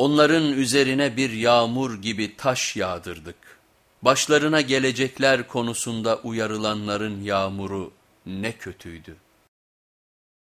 Onların üzerine bir yağmur gibi taş yağdırdık. Başlarına gelecekler konusunda uyarılanların yağmuru ne kötüydü.